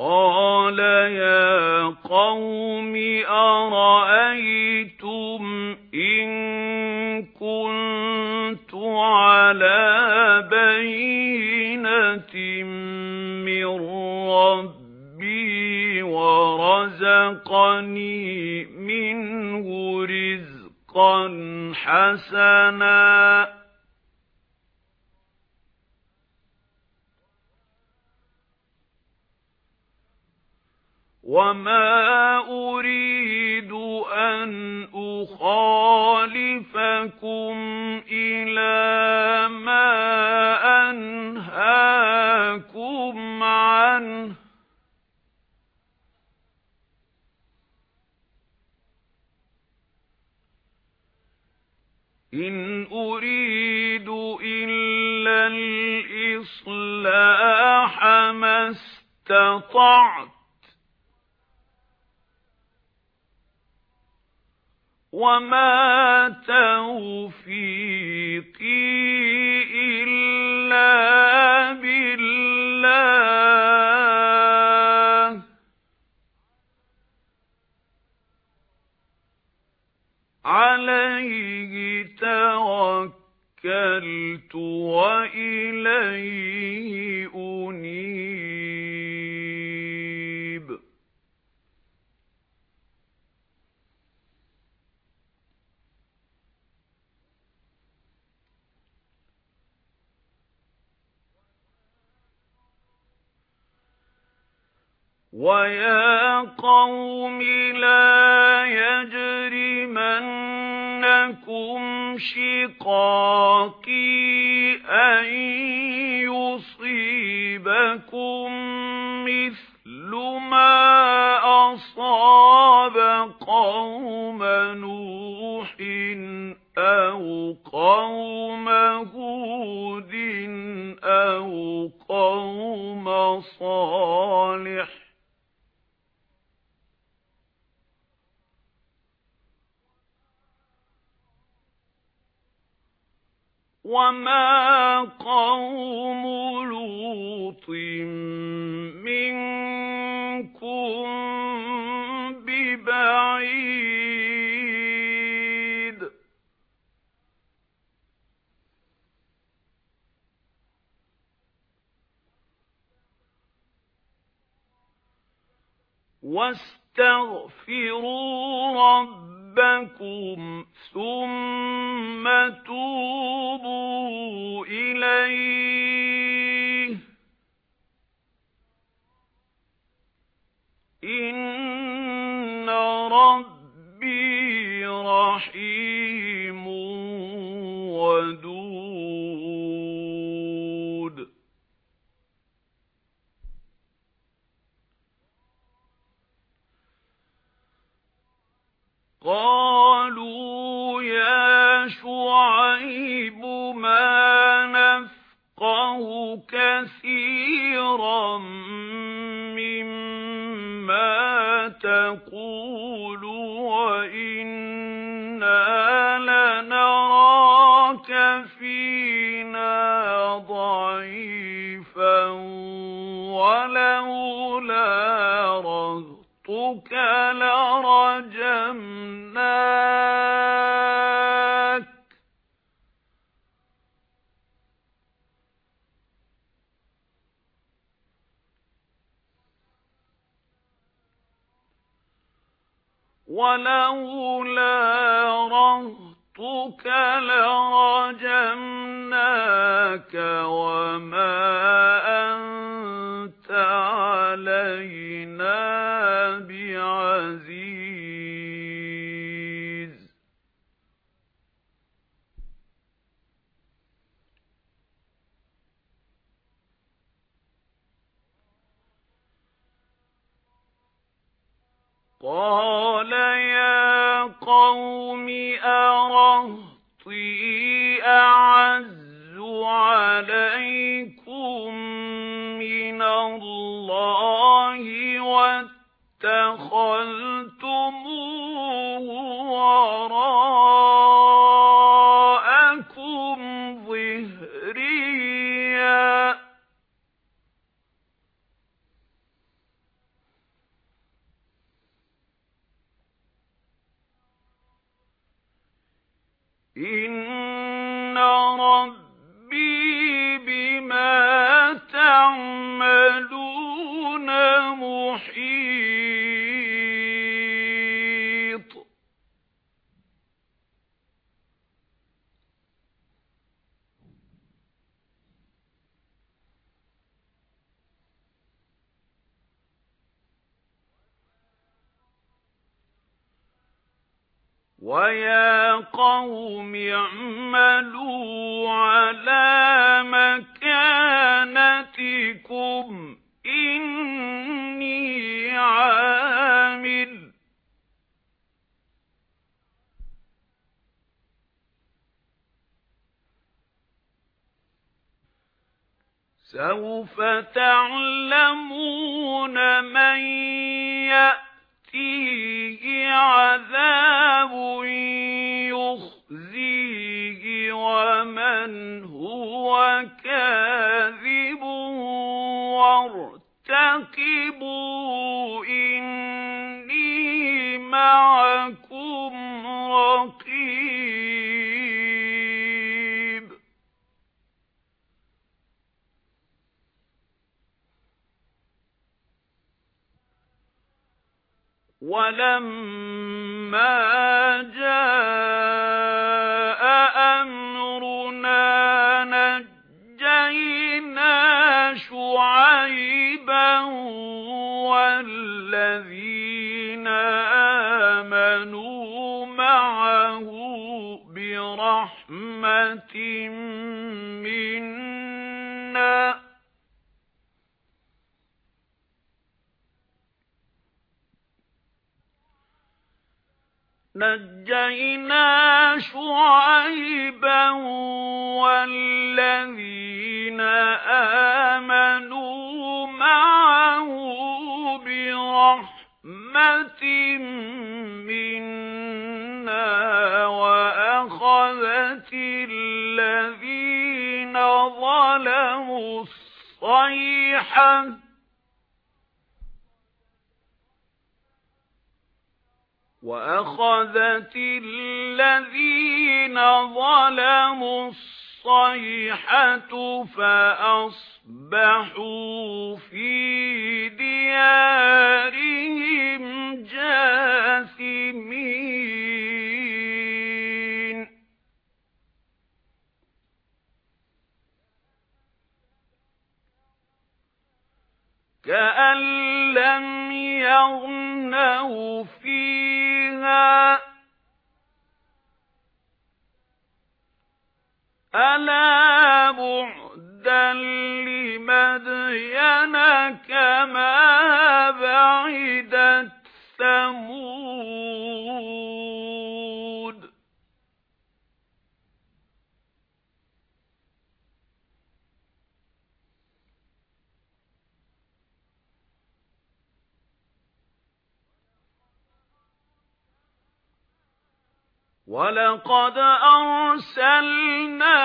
قَالَ يَا قَوْمِ أَرَأَيْتُمْ إِن كُنتُ عَلَى بَيِّنَةٍ مِّن رَّبِّي وَرَزَقَنِي مِنْهُ رِزْقًا حَسَنًا وَمَا أُرِيدُ أَنْ أُخَالِفَكُمْ إِلَى مَا أَنْهَاكُمْ عَنْهُ إِنْ أُرِيدُ إِلَّا الْإِصْلَاحَ مَا اسْتَطَعْتُ وَمَا تَوْفِيقِي إِلَّا بِاللَّهِ. عَلَيْهِ تَوَكَّلْتُ وَإِلَيْهِ أُنِيبُ وَيَا قَوْمِ لَا يَجْرِمَنَّكُمْ شِقَاقِي وَمَا قَوْمُ لُوطٍ مِنكُم بِبَعِيدٍ وَاسْتَغْفِرُوا رَبَّكُمْ ثُمَّ تُوبُوا إِلَيْهِ. إِنَّ رَبِّي قَالُوا يَا شُعَيْبُ مَا نَفْقَهُ كَثِيرًا مِّمَّا تَقُولُ وَإِنَّا لَنَرَاكَ فِينَا ضَعِيفًا وَلَوْلَا رَهْطُكَ لَرَجَمْنَاكَ وَلَوْلَا رَهْطُكَ لَرَجَمْنَاكَ. قَالَ يَا قَوْمِ أَرَهْطِي أَعَزُّ عَلَيْكُمْ إن وَيَا قَوْمِ اعْمَلُوا عَلَى مَكَانَتِكُمْ إِنِّي عَامِلٌ سَوْفَ تَعْلَمُونَ مَن يَأْتِيهِ عَذَابٌ يُخْزِيهِ وَمَنْ وَلَمَّا جَاءَ نَجَّيْنَا شُعَيْبًا وَالَّذِينَ آمَنُوا مَعَهُ بِرَحْمَةٍ مِنَّا وَأَخَذَتِ الَّذِينَ ظَلَمُوا الصَّيْحَةُ وَأَخَذَتِ الَّذِينَ ظَلَمُوا الصَّيْحَةُ فَأَصْبَحُوا فِي دِيَارِهِمْ جَاثِمِينَ أَلَا بُعْدًا لِمَدْيَنَ كَمَا بَعِدَتْ ثَمُودُ وَلَقَدْ أَرْسَلْنَا